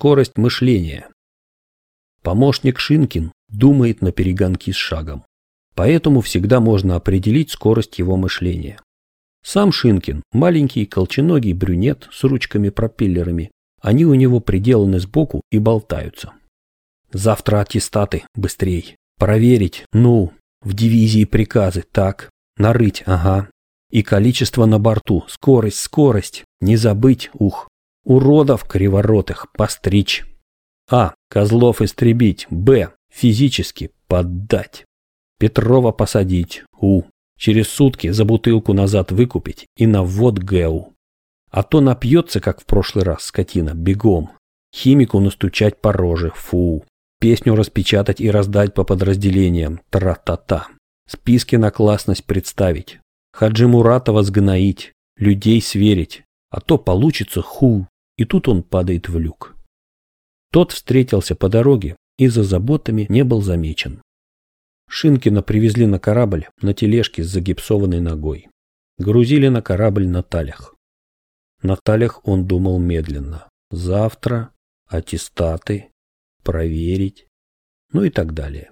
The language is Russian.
Скорость мышления. Помощник Шинкин думает на перегонки с шагом. Поэтому всегда можно определить скорость его мышления. Сам Шинкин – маленький колченогий брюнет с ручками-пропеллерами. Они у него приделаны сбоку и болтаются. Завтра аттестаты, быстрей. Проверить, ну, в дивизии приказы, так. Нарыть, ага. И количество на борту, скорость, скорость. Не забыть, ух. Уродов криворотых постричь. А. Козлов истребить. Б. Физически поддать. Петрова посадить. У. Через сутки за бутылку назад выкупить и на ввод ГЭУ. А то напьется, как в прошлый раз, скотина, бегом. Химику настучать по роже. Фу. Песню распечатать и раздать по подразделениям. Тра-та-та. Списки на классность представить. Хаджи Муратова сгноить. Людей сверить. А то получится ху. И тут он падает в люк. Тот встретился по дороге и за заботами не был замечен. Шинкина привезли на корабль на тележке с загипсованной ногой. Грузили на корабль на талях. На талях он думал медленно. Завтра, аттестаты, проверить, ну и так далее.